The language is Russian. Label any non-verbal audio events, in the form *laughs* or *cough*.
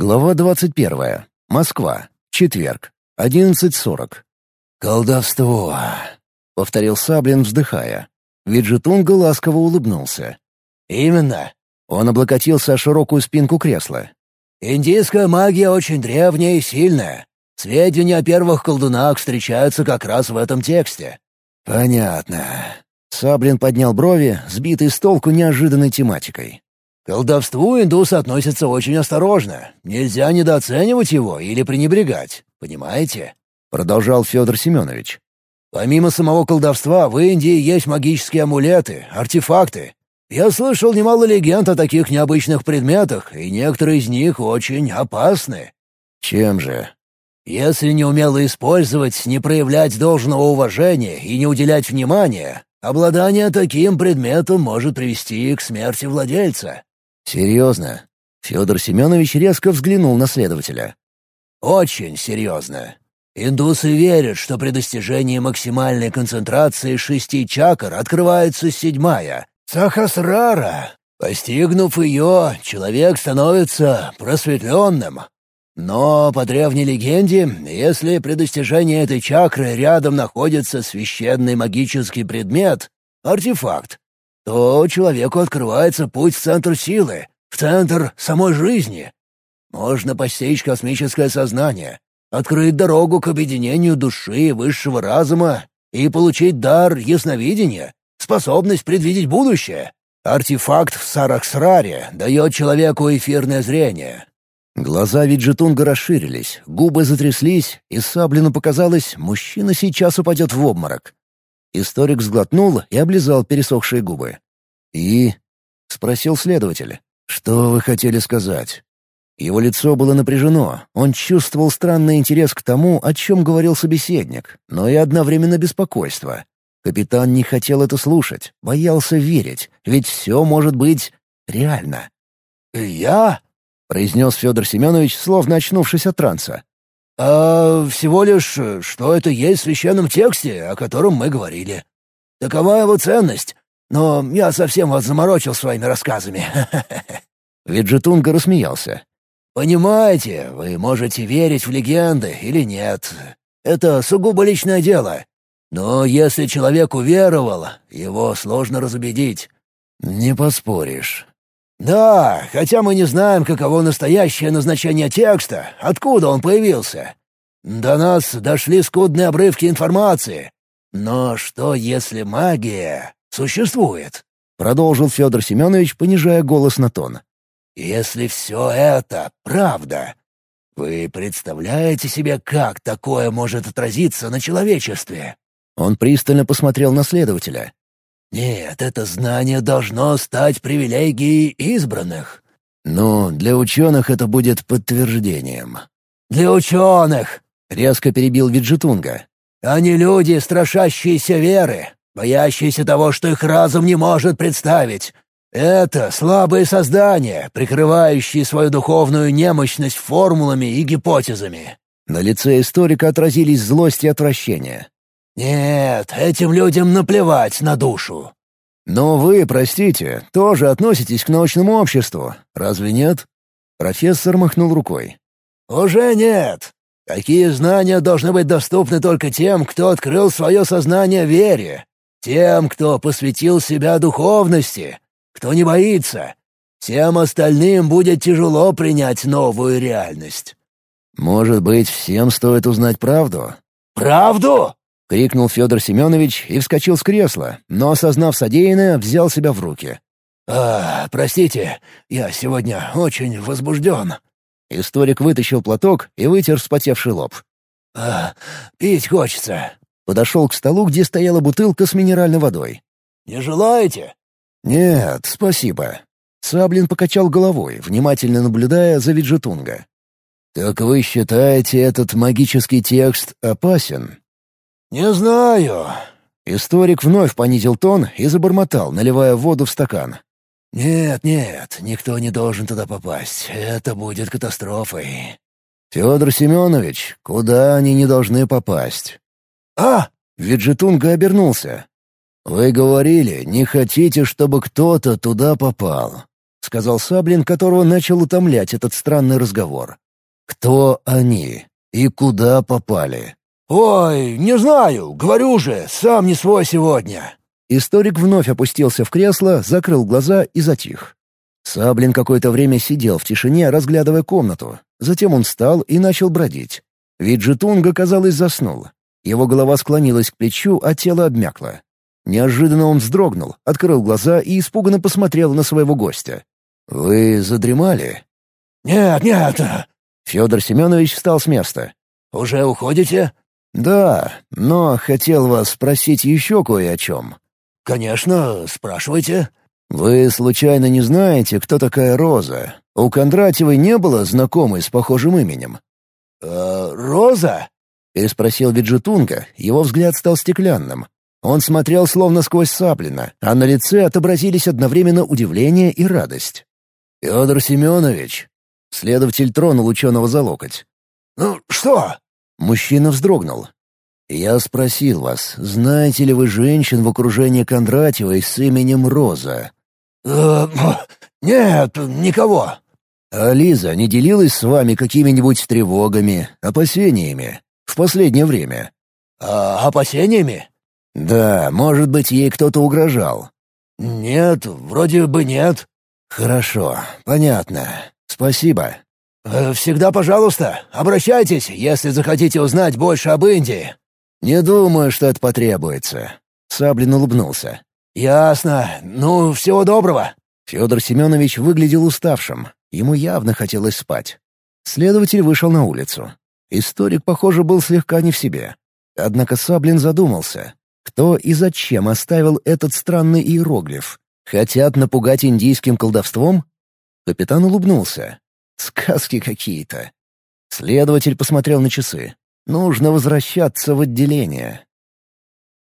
Глава двадцать первая. Москва. Четверг. Одиннадцать сорок. «Колдовство!» — повторил Саблин, вздыхая. Виджетунга ласково улыбнулся. «Именно!» — он облокотился о широкую спинку кресла. «Индийская магия очень древняя и сильная. Сведения о первых колдунах встречаются как раз в этом тексте». «Понятно». Саблин поднял брови, сбитый с толку неожиданной тематикой. Колдовству индусы относятся очень осторожно. Нельзя недооценивать его или пренебрегать. Понимаете? Продолжал Федор Семенович. Помимо самого колдовства, в Индии есть магические амулеты, артефакты. Я слышал немало легенд о таких необычных предметах, и некоторые из них очень опасны. Чем же? Если неумело использовать, не проявлять должного уважения и не уделять внимания, обладание таким предметом может привести к смерти владельца. «Серьезно?» Федор Семенович резко взглянул на следователя. «Очень серьезно. Индусы верят, что при достижении максимальной концентрации шести чакр открывается седьмая — Сахасрара. Постигнув ее, человек становится просветленным. Но по древней легенде, если при достижении этой чакры рядом находится священный магический предмет, артефакт, то человеку открывается путь в центр силы, в центр самой жизни. Можно постичь космическое сознание, открыть дорогу к объединению души и высшего разума и получить дар ясновидения, способность предвидеть будущее. Артефакт в Сарахсраре дает человеку эфирное зрение. Глаза Виджетунга расширились, губы затряслись, и Саблину показалось, мужчина сейчас упадет в обморок. Историк сглотнул и облизал пересохшие губы. «И?» — спросил следователь. «Что вы хотели сказать?» Его лицо было напряжено, он чувствовал странный интерес к тому, о чем говорил собеседник, но и одновременно беспокойство. Капитан не хотел это слушать, боялся верить, ведь все может быть реально. «Я?» — произнес Федор Семенович, словно очнувшись от транса. «А всего лишь, что это есть в священном тексте, о котором мы говорили. Такова его ценность, но я совсем вас заморочил своими рассказами». *laughs* Виджетунга рассмеялся. «Понимаете, вы можете верить в легенды или нет. Это сугубо личное дело. Но если человек уверовал, его сложно разубедить». «Не поспоришь». «Да, хотя мы не знаем, каково настоящее назначение текста, откуда он появился. До нас дошли скудные обрывки информации. Но что, если магия существует?» Продолжил Федор Семенович, понижая голос на тон. «Если все это правда, вы представляете себе, как такое может отразиться на человечестве?» Он пристально посмотрел на следователя. «Нет, это знание должно стать привилегией избранных». «Ну, для ученых это будет подтверждением». «Для ученых!» — резко перебил Виджетунга. «Они люди, страшащиеся веры, боящиеся того, что их разум не может представить. Это слабые создания, прикрывающие свою духовную немощность формулами и гипотезами». На лице историка отразились злость и отвращение. «Нет, этим людям наплевать на душу». «Но вы, простите, тоже относитесь к научному обществу, разве нет?» Профессор махнул рукой. «Уже нет. Такие знания должны быть доступны только тем, кто открыл свое сознание вере, тем, кто посвятил себя духовности, кто не боится. Всем остальным будет тяжело принять новую реальность». «Может быть, всем стоит узнать правду?» «Правду?» — крикнул Федор Семенович и вскочил с кресла, но, осознав содеянное, взял себя в руки. «А, простите, я сегодня очень возбужден». Историк вытащил платок и вытер вспотевший лоб. «А, пить хочется». Подошел к столу, где стояла бутылка с минеральной водой. «Не желаете?» «Нет, спасибо». Саблин покачал головой, внимательно наблюдая за Виджетунга. «Так вы считаете этот магический текст опасен?» «Не знаю». Историк вновь понизил тон и забормотал, наливая воду в стакан. «Нет, нет, никто не должен туда попасть. Это будет катастрофой». «Федор Семенович, куда они не должны попасть?» «А!» — Виджетунга обернулся. «Вы говорили, не хотите, чтобы кто-то туда попал. сказал Саблин, которого начал утомлять этот странный разговор. «Кто они и куда попали?» «Ой, не знаю, говорю же, сам не свой сегодня». Историк вновь опустился в кресло, закрыл глаза и затих. Саблин какое-то время сидел в тишине, разглядывая комнату. Затем он встал и начал бродить. Виджетунга, казалось, заснул. Его голова склонилась к плечу, а тело обмякло. Неожиданно он вздрогнул, открыл глаза и испуганно посмотрел на своего гостя. «Вы задремали?» «Нет, нет». Федор Семенович встал с места. «Уже уходите?» «Да, но хотел вас спросить еще кое о чем». «Конечно, спрашивайте». «Вы случайно не знаете, кто такая Роза? У Кондратьевой не было знакомой с похожим именем?» «Э, «Роза?» — переспросил Виджетунга, его взгляд стал стеклянным. Он смотрел словно сквозь Саблина, а на лице отобразились одновременно удивление и радость. «Федор Семенович!» Следователь тронул ученого за локоть. «Ну, что?» Мужчина вздрогнул. «Я спросил вас, знаете ли вы женщин в окружении Кондратьевой с именем Роза?» «Э, «Нет, никого». «А Лиза не делилась с вами какими-нибудь тревогами, опасениями в последнее время?» «А опасениями?» «Да, может быть, ей кто-то угрожал». «Нет, вроде бы нет». «Хорошо, понятно. Спасибо». Э, «Всегда пожалуйста, обращайтесь, если захотите узнать больше об Индии». «Не думаю, что это потребуется». Саблин улыбнулся. «Ясно. Ну, всего доброго». Федор Семенович выглядел уставшим. Ему явно хотелось спать. Следователь вышел на улицу. Историк, похоже, был слегка не в себе. Однако Саблин задумался. Кто и зачем оставил этот странный иероглиф? Хотят напугать индийским колдовством? Капитан улыбнулся. Сказки какие-то. Следователь посмотрел на часы. Нужно возвращаться в отделение.